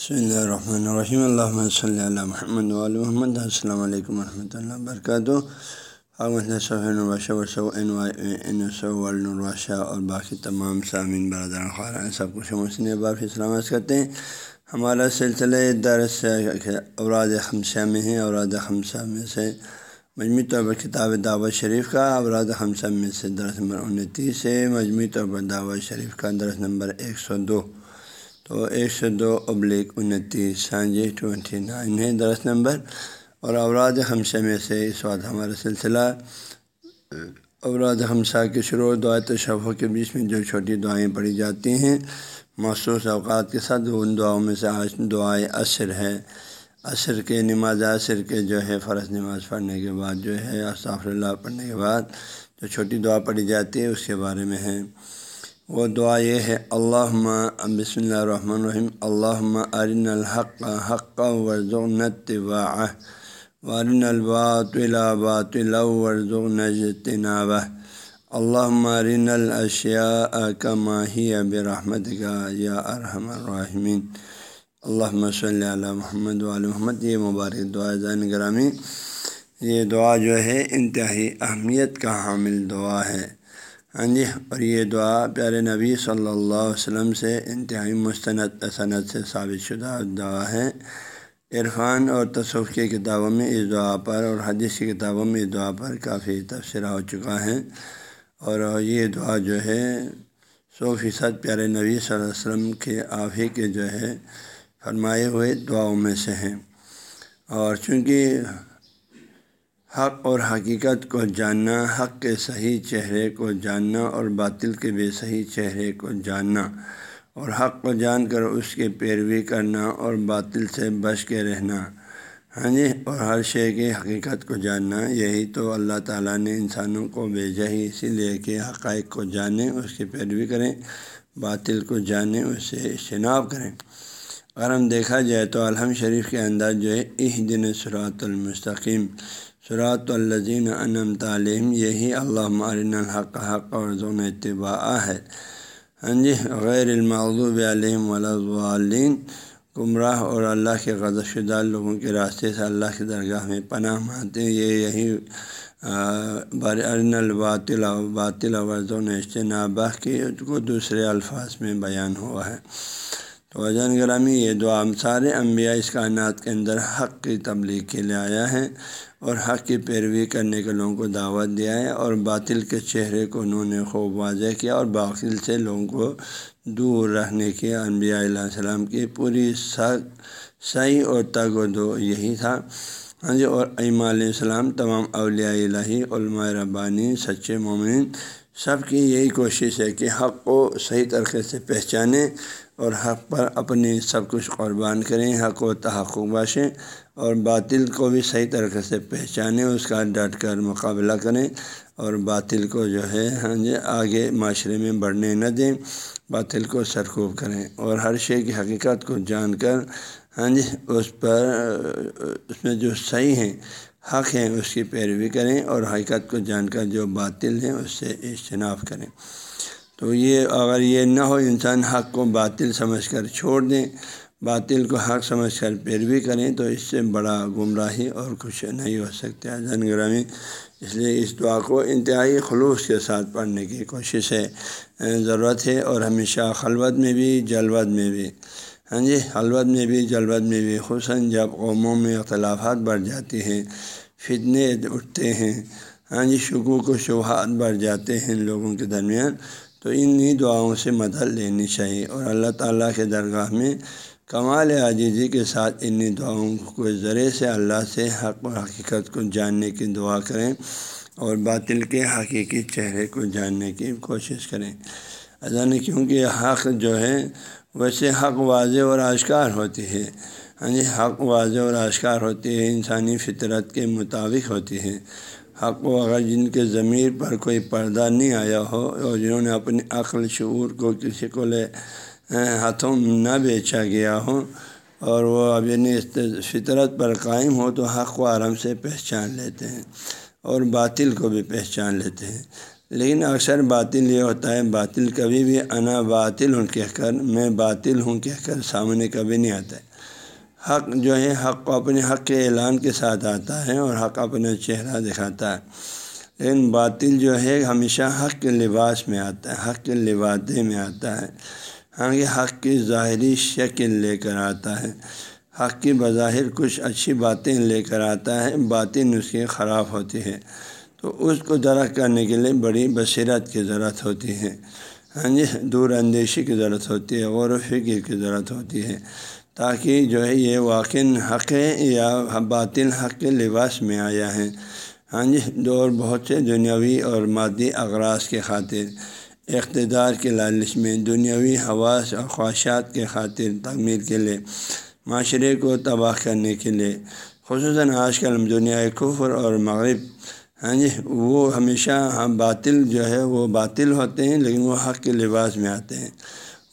بسم اللہ الرحمن الرحیم اللہ صلی اللہ محمد محمد السلام علیکم ورحمۃ اللہ وبرکاتہ اور باقی تمام سامعین برادر خارن سب کچھ مسلم باقی سلامت کرتے ہیں ہمارا سلسلہ درس اوراد خمسہ میں ہے اوراد خمسہ میں سے مجموعی طور پر کتاب دعوت شریف کا اوراد خمسہ میں سے درس نمبر انتیس ہے مجموعی طور پر دعوت شریف کا درس نمبر ایک سو دو تو ایک سو دو ابلیغ انتیس ہاں جی ٹوینٹی نائن ہے درس نمبر اور اوراد خمسہ میں سے اس وقت ہمارا سلسلہ اوراد خمسہ کے شروع دعائیں تشفوں کے بیچ میں جو چھوٹی دعائیں پڑھی جاتی ہیں مخصوص اوقات کے ساتھ ان دعاؤں میں سے آج دعائیں عصر ہے عصر کے نماز عصر کے جو ہے فرض نماز پڑھنے کے بعد جو ہے اصطاف اللہ پڑھنے کے بعد جو چھوٹی دعا پڑھی جاتی ہے اس کے بارے میں ہے وہ دعا یہ ہے اللہ بسم اللہ الرحمن الرحیم اللہ ارن الحق حق ورژ نت وارن الباط الباط ورژ نجتناب اللہ ارن الاشیاء کماہی اب رحمت کا یا ارحم الرحمین اللہ صلی علیہ محمد وعلی محمد، یہ مبارک دعا زین گرامی۔ یہ دعا جو ہے، انتہائی اہمیت کا حامل دعا ہے۔ ہاں جی اور یہ دعا پیارے نبی صلی اللہ علیہ وسلم سے انتہائی مستند صنعت سے ثابت شدہ دعا ہے۔ عرفان اور تصوف کی کتابوں میں اس دعا پر اور حدیث کی کتابوں میں اس دعا پر کافی تبصرہ ہو چکا ہے۔ اور یہ دعا جو ہے، سو فیصد پیارے نبی صلی اللہ علیہ وسلم کے آپ ہی کے جو ہے، فرمائے ہوئے دعاؤں میں سے ہیں۔ اور چونکہ حق اور حقیقت کو جاننا، حق کے صحیح چہرے کو جاننا اور باطل کے بے صحیح چہرے کو جاننا اور حق کو جان کر اس کی پیروی کرنا اور باطل سے بچ کے رہنا۔ ہاں جی اور ہر شے کی حقیقت کو جاننا، یہی تو اللہ تعالیٰ نے انسانوں کو بھیجا ہی، اسی لیے کہ حقائق کو جانیں، اس کی پیروی کریں، باطل کو جانیں، اس سے اجتناب کریں۔ اگر ہم دیکھا جائے تو الحم شریف کے انداز جو ہے اہ دن سرات المستقیم۔ سرات الزین انم تعلیم یہی اللہ مارن الحق، حق اور ضون اتباع ہے۔ ہاں جی غیر المغضوب علیہم ولین گمراہ اور اللہ کے غضب شدہ لوگوں کے راستے سے اللہ کی درگاہ میں پناہ مانتے ہیں۔ یہ یہی برن الباطل باطل ورژون اجتنابہ کی کو دوسرے الفاظ میں بیان ہوا ہے۔ تو وجن گرامی، یہ دعا سارے انبیاء اس کائنات کے اندر حق کی تبلیغ کے لیے آیا ہے۔ اور حق کی پیروی کرنے کے لوگوں کو دعوت دیا ہے اور باطل کے چہرے کو انہوں نے خوب واضح کیا اور باطل سے لوگوں کو دور رہنے کے انبیاء علیہ السلام کی پوری صحیح اور تگ و دو یہی تھا۔ ہاں جی اور ایمہ علیہ السلام، تمام اولیاء الہی، علماء ربانی، سچے مومن سب کی یہی کوشش ہے کہ حق کو صحیح طریقے سے پہچانیں اور حق پر اپنی سب کچھ قربان کریں، حق و تحقق باشیں اور باطل کو بھی صحیح طریقے سے پہچانیں، اس کا ڈٹ کر مقابلہ کریں اور باطل کو جو ہے ہاں جی آگے معاشرے میں بڑھنے نہ دیں، باطل کو سرکوب کریں اور ہر شے کی حقیقت کو جان کر ہاں جی اس پر، اس میں جو صحیح ہیں حق ہیں اس کی پیروی کریں اور حقیقت کو جان کر جو باطل ہیں اس سے اجتناب کریں۔ تو یہ اگر یہ نہ ہو انسان حق کو باطل سمجھ کر چھوڑ دیں باطل کو حق سمجھ کر پیروی کریں، تو اس سے بڑا گمراہی اور کچھ نہیں ہو سکتا زن گرامی، اس لیے اس دعا کو انتہائی خلوص کے ساتھ پڑھنے کی کوشش ہے۔ ضرورت ہے اور ہمیشہ خلوت میں بھی، جلوت میں بھی۔ ہاں جی خلوت میں بھی، جلوت میں بھی خصاً جب قوموں میں اختلافات بڑھ جاتی ہیں، فتنے اٹھتے ہیں ہاں جی شکوک و شبہات بڑھ جاتے ہیں لوگوں کے درمیان، تو انہی دعاؤں سے مدد لینی چاہیے۔ اور اللہ تعالیٰ کے درگاہ میں کمال عاجزی کے ساتھ انہی دعاؤں کو ذریعے سے اللہ سے حق و حقیقت کو جاننے کی دعا کریں اور باطل کے حقیقی چہرے کو جاننے کی کوشش کریں۔ ایسا کیونکہ حق جو ہے ویسے حق واضح اور آشکار ہوتی ہے۔ ہاں جی حق واضح اور آشکار ہوتی ہے، انسانی فطرت کے مطابق ہوتی ہے۔ حق و اگر جن کے ضمیر پر کوئی پردہ نہیں آیا ہو اور جنہوں نے اپنی عقل، شعور کو کسی کو لے ہاتھوں نہ بیچا گیا ہو اور وہ اب یعنی فطرت پر قائم ہو تو حق و آرام سے پہچان لیتے ہیں اور باطل کو بھی پہچان لیتے ہیں۔ لیکن اکثر باطل یہ ہوتا ہے، باطل کبھی بھی انا باطل ہوں کہہ کر، میں باطل ہوں کہہ کر سامنے کبھی نہیں آتا ہے۔ حق جو ہے، حق کو اپنے حق کے اعلان کے ساتھ آتا ہے اور حق اپنا چہرہ دکھاتا ہے۔ لیکن باطل جو ہے، ہمیشہ حق کے لباس میں آتا ہے، حق کے لبادے میں آتا ہے۔ ہاں یہ حق کی ظاہری شکل لے کر آتا ہے۔ حق کی بظاہر کچھ اچھی باتیں لے کر آتا ہے باتیں اس کی خراب ہوتی ہے۔ تو اس کو درخت کرنے کے لیے بڑی بصیرت کی ضرورت ہوتی ہے۔ ہاں جی دور اندیشی کی ضرورت ہوتی ہے، غور و فکر کی ضرورت ہوتی ہے۔ تاکہ جو ہے یہ واقع حق ہے یا باطل حق کے لباس میں آیا ہے۔ ہاں جی دور بہت سے دنیاوی اور مادی اغراض کے خاطر، اقتدار کے لالچ میں، دنیاوی حواس اور خواہشات کے خاطر تعمیر کے لیے، معاشرے کو تباہ کرنے کے لیے۔ خصوصاً آج کل دنیا کفر اور مغرب ہاں جی وہ ہمیشہ ہم باطل جو ہے وہ باطل ہوتے ہیں، لیکن وہ حق کے لباس میں آتے ہیں۔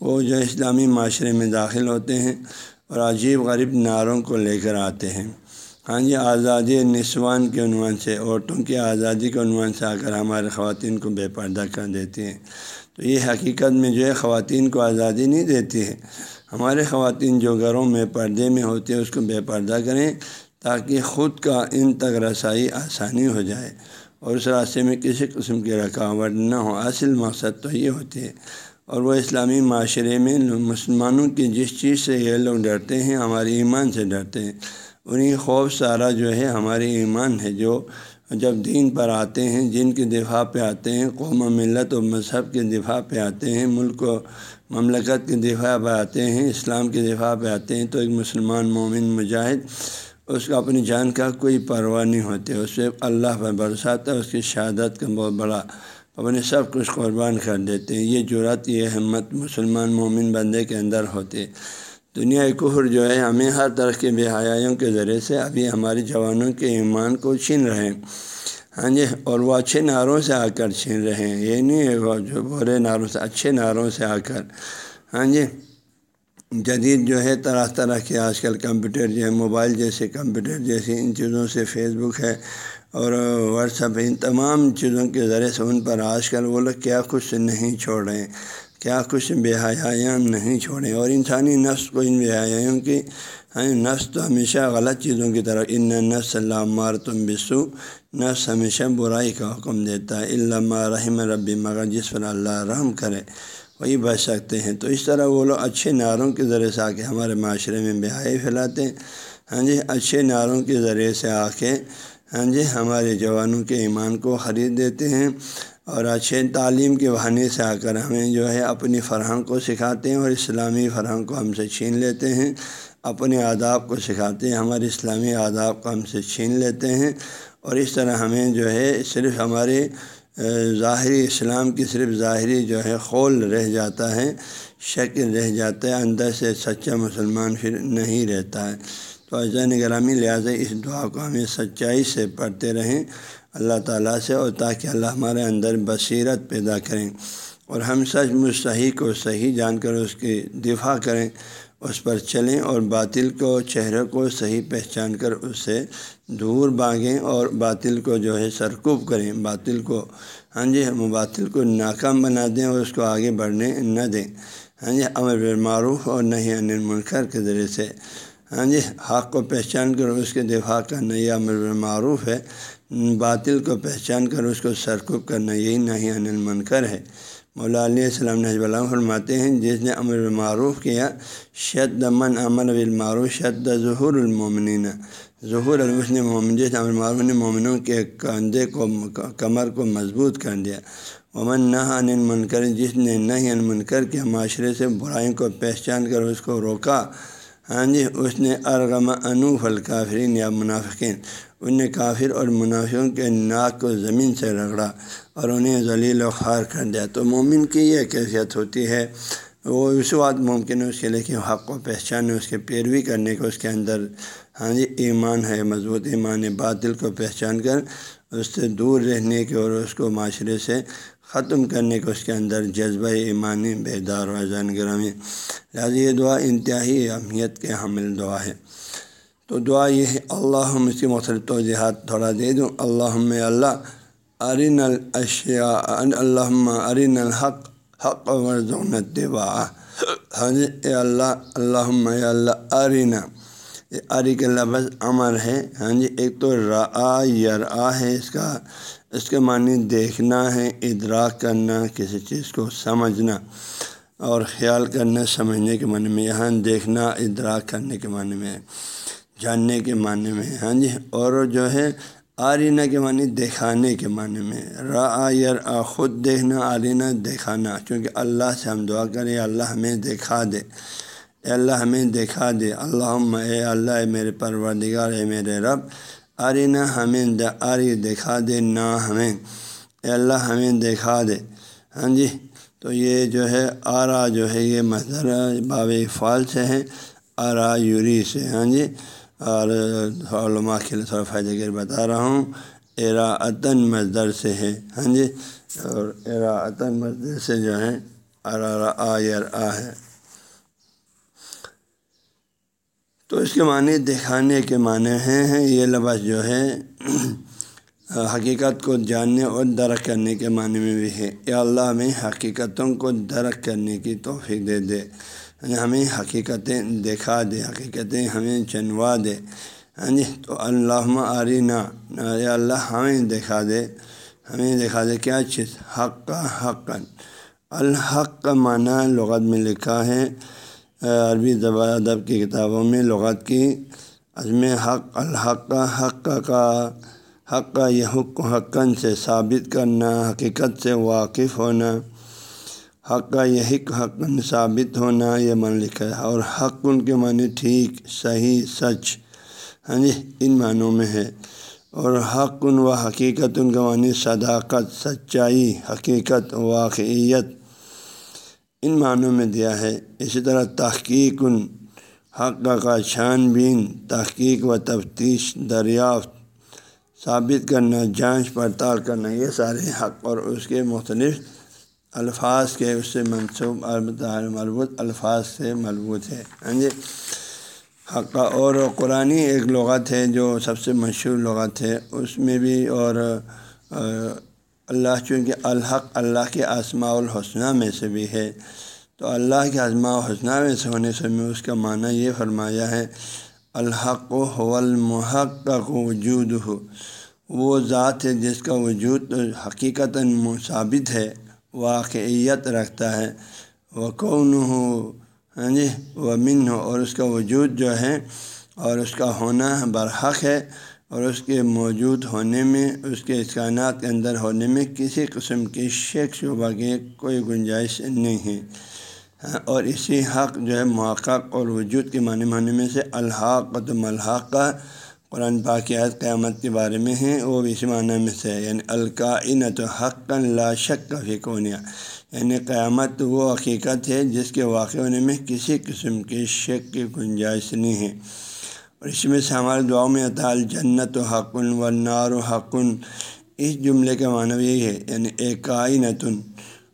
وہ جو اسلامی معاشرے میں داخل ہوتے ہیں اور عجیب غریب نعروں کو لے کر آتے ہیں۔ ہاں جی آزادی نسوان کے عنوان سے، عورتوں کی آزادی کے عنوان سے آ کر ہمارے خواتین کو بے پردہ کر دیتی ہیں۔ تو یہ حقیقت میں جو ہے خواتین کو آزادی نہیں دیتی ہے۔ ہمارے خواتین جو گھروں میں پردے میں ہوتی ہیں، اس کو بے پردہ کریں۔ تاکہ خود کا ان تک رسائی آسانی ہو جائے اور اس راستے میں کسی قسم کی رکاوٹ نہ ہو، اصل مقصد تو یہ ہوتی ہے اور وہ اسلامی معاشرے میں مسلمانوں کی جس چیز سے یہ لوگ ڈرتے ہیں ہمارے ایمان سے ڈرتے ہیں۔ انہیں خوف سارا جو ہے ہمارے ایمان ہے، جو جب دین پر آتے ہیں، جن کے دفاع پہ آتے ہیں، قوم و ملت و مذہب کے دفاع پہ آتے ہیں، ملک و مملکت کے دفاع پہ آتے ہیں، اسلام کے دفاع پہ آتے ہیں، تو ایک مسلمان مومن مجاہد اس کو اپنی جان کا کوئی پرواہ نہیں ہوتی اس سے اللہ پر برساتا ہے، اس کی شہادت کا بہت بڑا اپنے سب کچھ قربان کر دیتے ہیں۔ یہ جرات یہ ہمت مسلمان مومن بندے کے اندر ہوتے دنیا کفر جو ہے، ہمیں ہر طرح کے بے حیاں کے ذریعے سے ابھی ہمارے جوانوں کے ایمان کو چھین رہے ہیں۔ ہاں جی اور وہ اچھے نعروں سے آ کر چھین رہے ہیں۔ یہ نہیں ہے وہ جو برے نعروں سے، اچھے نعروں سے آ کر۔ ہاں جی جدید جو ہے، طرح طرح کے آج کل کمپیوٹر جو ہے موبائل جیسے کمپیوٹر جیسے ان چیزوں سے فیس بک ہے اور واٹس ایپ ان تمام چیزوں کے ذریعے سے ان پر آج کل وہ لوگ کیا کچھ نہیں چھوڑ رہے ہیں کیا کچھ بے حیاں نہیں چھوڑیں اور انسانی نفس کو ان بے حیاں کی ہاں نفس تو ہمیشہ غلط چیزوں کی طرف، ان نفس اللہ مار تم بسو نفس ہمیشہ برائی کا حکم دیتا ہے علامہ رحم ربی، مگر جس پر اللہ رحم کرے۔ وہی بچ سکتے ہیں۔ تو اس طرح وہ لوگ اچھے نعروں کے ذریعے سے آ کے ہمارے معاشرے میں بہائی پھیلاتے ہیں۔ ہاں جی اچھے نعروں کے ذریعے سے آ کے ہاں جی ہمارے جوانوں کے ایمان کو خرید دیتے ہیں اور اچھے تعلیم کے بہانے سے آ کر ہمیں جو ہے اپنی فرہنگ کو سکھاتے ہیں اور اسلامی فرہنگ کو ہم سے چھین لیتے ہیں۔ اپنے آداب کو سکھاتے ہیں، ہمارے اسلامی آداب کو ہم سے چھین لیتے ہیں۔ اور اس طرح ہمیں جو ہے صرف ہمارے ظاہری اسلام کی صرف ظاہری جو ہے خول رہ جاتا ہے شکل رہ جاتا ہے، اندر سے سچا مسلمان پھر نہیں رہتا ہے۔ تو عزین گرامی لہٰذا اس دعا کو ہمیں سچائی سے پڑھتے رہیں اللہ تعالیٰ سے اور تاکہ اللہ ہمارے اندر بصیرت پیدا کریں اور ہم سچ مجھ صحیح کو صحیح جان کر اس کی دفاع کریں۔ اس پر چلیں اور باطل کو چہرے کو صحیح پہچان کر اس سے دور باغیں اور باطل کو جو ہے سرکوب کریں۔ باطل کو ہاں جی ہم باطل کو ناکام بنا دیں اور اس کو آگے بڑھنے نہ دیں۔ ہاں جی امر معروف اور نہیں انل منکر کے ذریعے سے ہاں جی حق کو پہچان کر اس کے دفاع کرنا یہ امر معروف ہے۔ باطل کو پہچان کر اس کو سرکوب کرنا یہی نہیں انل منکر ہے۔ مولا علیہ السلام نے اللہ فرماتے ہیں، جس نے امر معروف کیا، شد من امر بالمعروف، شد ظہور المومنین ظہور نے مومن جس امر معروف نے مومنوں کے کندھے کو، کمر کو مضبوط کر دیا۔ امن نہ ان منکر جس نے نہ ان منکر کے معاشرے سے برائیوں کو پہچان کر اس کو روکا۔ ہاں جی اس نے ارغم انوف الکافرین یا منافقین۔ ان نے کافر اور منافعوں کے ناک کو زمین سے رگڑا۔ اور انہیں ذلیل و خوار کر دیا۔ تو مومن کی یہ کیفیت ہوتی ہے، وہ اس وقت ممکن ہے اس کے لیے کہ حق کو پہچانے، اس کے پیروی کرنے کو، اس کے اندر ہاں جی ایمان ہے، مضبوط ایمان باطل کو پہچان کر اس سے دور رہنے کے اور اس کو معاشرے سے ختم کرنے کو اس کے اندر جذبہ ایمانی بیدار و اذان گرامی۔ لہٰذا یہ دعا انتہائی اہمیت کے حامل دعا ہے۔ تو دعا یہ ہے اللہ اس کی مختلف توجہات تھوڑا دے دوں۔ اللہ اللہ ارین الاشیا اللہ ارین الحق، حق ورژونت ہاں جی اے اللہ اللہ اللہ ارینا یہ اری کے لفظ امر ہے ہاں جی ایک تو را یر آ ہے، اس کا، اس کے معنی دیکھنا ہے، ادراک کرنا، کسی چیز کو سمجھنا، اور خیال کرنا، سمجھنے کے معنی میں، یہاں دیکھنا، ادراک کرنے کے معنی میں، جاننے کے معنی میں ہاں جی اور جو ہے آرینہ کے معنی دکھانے کے معنی میں۔ را یر آ خود دیکھنا آرینہ دکھانا چونکہ اللہ سے ہم دعا کریں اللہ ہمیں دکھا دے۔ اے اللہ ہمیں دکھا دے۔ اللہ اے اللہ، اے میرے پروردگار، اے میرے رب۔ آرینہ ہمیں آری دکھا دے نہ ہمیں۔ اے اللہ ہمیں دکھا دے۔ ہاں جی؟ تو یہ جو ہے، آرا جو ہے، یہ مظہر باب فال سے ہے۔ آرا یوری سے۔ ہاں جی؟ اور ہاں، علماء کے لیے تھوڑا فائدہ کر بتا رہا ہوں۔ ایرا عطن مزدر سے ہے ہاں جی؟ اور ایرا عطن مزدر سے جو ہے ارا آ آ ہے۔ تو اس کے معنی دکھانے کے معنی ہیں یہ لفظ جو ہے، حقیقت کو جاننے اور درک کرنے کے معنی میں بھی ہے۔ یا اللہ میں حقیقتوں کو درک کرنے کی توفیق دے دے۔ ہمیں حقیقتیں دکھا دے، حقیقتیں ہمیں چنوا دے۔ ہاں جی تو اللہ عرینا یا اللہ ہمیں دکھا دے، ہمیں دکھا دے کیا چیز؟ حق کا حق۔ الحق کا معنی لغت میں لکھا ہے عربی زبان ادب کی کتابوں میں لغت کی۔ عزم حق، الحق کا حق کا حق کا یہ حق حقن سے ثابت کرنا، حقیقت سے واقف ہونا۔ حق کا یہ حق حق ثابت ہونا یہ من لکھا ہے اور حق ان کے معنی ٹھیک، صحیح، سچ ہاں جی ان معنوں میں ہے۔ اور حق ان و حقیقت ان کے معنی صداقت، سچائی، حقیقت، واقعیت، ان معنوں میں دیا ہے۔ اسی طرح تحقیق ان، حق کا چھان بین، تحقیق و تفتیش، دریافت، ثابت کرنا، جانچ، پڑتال کرنا، یہ سارے حق اور اس کے مختلف الفاظ کے اس سے منسوب مربوط الفاظ سے مربوط ہے۔ ہاں جی؟ حق اور قرآن ایک لغت ہے جو سب سے مشہور لغت ہے۔ اس میں بھی اور اللہ چونکہ الحق اللہ کے آسماء الحسنہ میں سے بھی ہے۔ تو اللہ کے آزماء الحسنہ میں سے ہونے سے میں اس کا معنی یہ فرمایا ہے، الحق و المحق وجود ہو وہ ذات ہے جس کا وجود حقیقت ثابت ہے۔ واقعیت رکھتا ہے۔ وہ کون ہو ہاں جی وہ من ہو اور اس کا وجود جو ہے، اور اس کا ہونا برحق ہے، اور اس کے موجود ہونے میں، اس کے اسکانات کے اندر ہونے میں کسی قسم کی شیک شعبہ کی کوئی گنجائش نہیں ہے۔ ہاں، اور اسی حق جو ہے، محقق اور وجود کے معنی معنی میں سے الحاق و ملحق کا قرآن پاکیات قیامت کے بارے میں ہیں وہ بھی اسی معنی میں سے یعنی القاعینت حق لا شک کا فکونیا یعنی قیامت وہ حقیقت ہے جس کے واقع ہونے میں کسی قسم کی شک کی گنجائش نہیں ہے۔ اور اس میں سے ہمارے دعاؤں میں اطال جنت و حقن و نار و حقن اس جملے کا معنی یہی ہے یعنی ایک کائنتن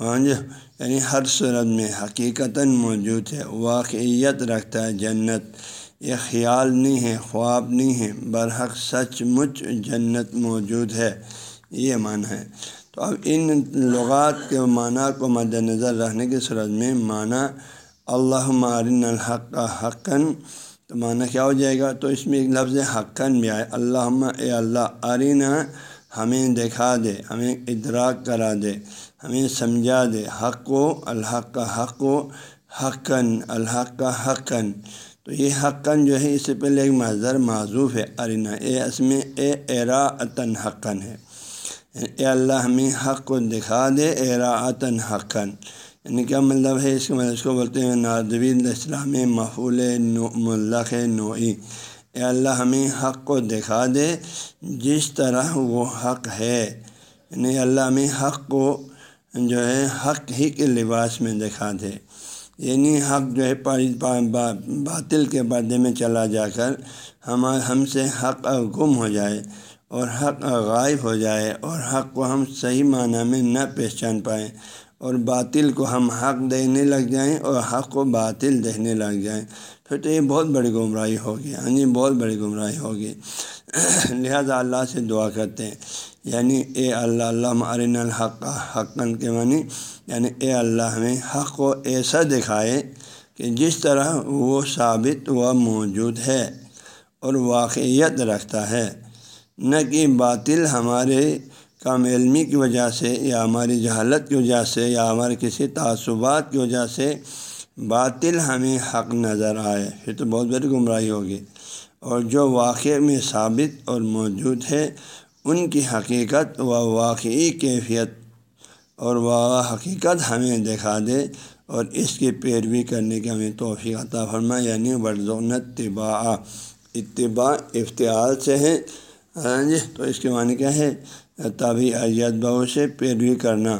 ہاں جی یعنی ہر صورت میں حقیقتاً موجود ہے، واقعیت رکھتا ہے جنت۔ یہ خیال نہیں ہے، خواب نہیں ہے۔ برحق سچ مچ جنت موجود ہے۔ یہ معنی ہے۔ تو اب ان لغات کے معنی کو مد نظر رکھنے کی صورت میں معنی اللہ مارن الحق کا حقن تو معنی کیا ہو جائے گا؟ تو اس میں ایک لفظ حقن بھی آئے۔ اللہ اے اللہ آرینہ ہمیں دکھا دے، ہمیں ادراک کرا دے، ہمیں سمجھا دے۔ حق و الحق کا حق و حقن الحق کا حقن تو یہ حقن جو ہے، اس سے پہلے ایک مظہر معذوف ہے ارینہ اے اس میں اے ایراعتاً حقن ہے۔ یعنی اے اللہ ہمیں حق کو دکھا دے ایراعتاً حقن یعنی کیا مطلب ہے؟ اس کے مطلب اس کو بولتے ہیں نادوین اسلام محفول نو ملق نوعی۔ اے اللہ ہمیں حق کو دکھا دے، جس طرح وہ حق ہے۔ یعنی اللہ ہمیں حق کو جو ہے، حق ہی کے لباس میں دکھا دے۔ یعنی حق جو ہے باطل کے پردے میں چلا جا کر ہم ہم سے حق گم ہو جائے اور حق غائب ہو جائے اور حق کو ہم صحیح معنی میں نہ پہچان پائیں اور باطل کو ہم حق دینے لگ جائیں اور حق کو باطل دیکھنے لگ جائیں۔ پھر تو یہ بہت بڑی گمراہی ہوگی ہاں جی بہت بڑی گمراہی ہوگی۔ لہذا اللہ سے دعا کرتے ہیں۔ یعنی اے اللہ اللہ مرین الحق حقن کے معنی یعنی اے اللہ ہمیں حق کو ایسا دکھائے کہ جس طرح وہ ثابت و موجود ہے اور واقعیت رکھتا ہے، نہ کہ باطل ہمارے کم علمی کی وجہ سے یا ہماری جہالت کی وجہ سے یا ہمارے کسی تعصبات کی وجہ سے باطل ہمیں حق نظر آئے۔ پھر تو بہت بڑی گمراہی ہوگی۔ اور جو واقع میں ثابت اور موجود ہے ان کی حقیقت و واقعی کیفیت اور وہ حقیقت ہمیں دکھا دے اور اس کی پیروی کرنے کی ہمیں توفیق عطا فرما یعنی ورژونت طباء اتباع افتعال سے ہے۔ ہاں جی تو اس کے معنی کیا ہے؟ تبھی ایت بہو سے پیروی کرنا۔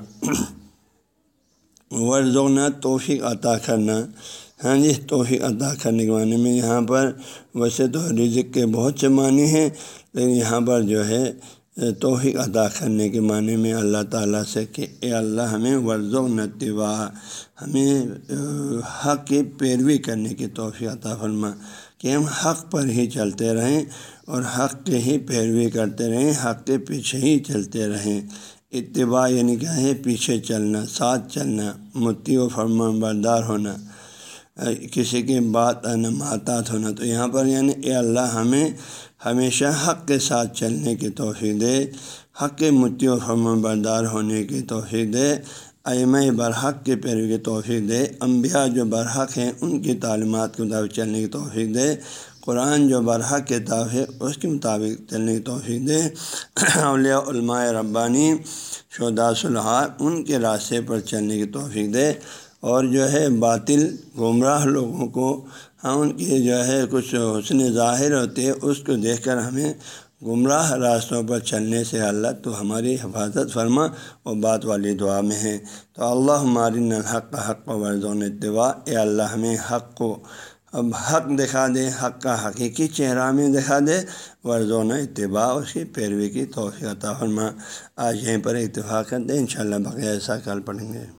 ورژونا توفیق عطا کرنا۔ ہاں جی توفیق عطا کرنے کے معنی میں یہاں پر ویسے تو رزق کے بہت سے معنی ہیں۔ لیکن یہاں پر جو ہے، توفیق عطا کرنے کے معنی میں اللہ تعالیٰ سے کہ اے اللہ، ہمیں ورز و نتبا ہمیں حق کی پیروی کرنے کی توفیق عطا فرما کہ ہم حق پر ہی چلتے رہیں اور حق کے ہی پیروی کرتے رہیں، حق کے پیچھے ہی چلتے رہیں۔ اتباع یعنی کیا ہے، پیچھے چلنا، ساتھ چلنا، متی و فرمان بردار ہونا۔ کسی کی بات ماتات ہونا تو یہاں پر یعنی اے اللہ ہمیں ہمیشہ حق کے ساتھ چلنے کی توفیق دے، حق کے متی و فرمان بردار ہونے کی توفیق دے، ائمہ برحق کے پیروی کی توفیق دے، انبیاء جو برحق ہیں، ان کی تعلیمات کے مطابق چلنے کی توفیق دے، قرآن جو برحق کتاب ہے، اس کے مطابق چلنے کی توفیق دے۔ اولیاء علماء ربانی شہدا صلاح ان کے راستے پر چلنے کی توفیق دے۔ اور جو ہے باطل گمراہ لوگوں کو ہاں ان کی جو ہے کچھ حسن ظاہر ہوتے اس کو دیکھ کر ہمیں گمراہ راستوں پر چلنے سے اللہ تو ہماری حفاظت فرما اور بات والی دعا میں ہے۔ تو اللہ ہماری الحق حق و ورزون اتباع۔ اے اللہ، ہمیں حق کو اب حق دکھا دے، حق کا حقیقی چہرہ میں دکھا دے۔ ورزون اتباع، اس کی پیروی کی توفیع فرما۔ آج یہیں پر اتفاق کرتے ہیں ان شاء اللہ بقیہ ایسا کل پڑھیں گے۔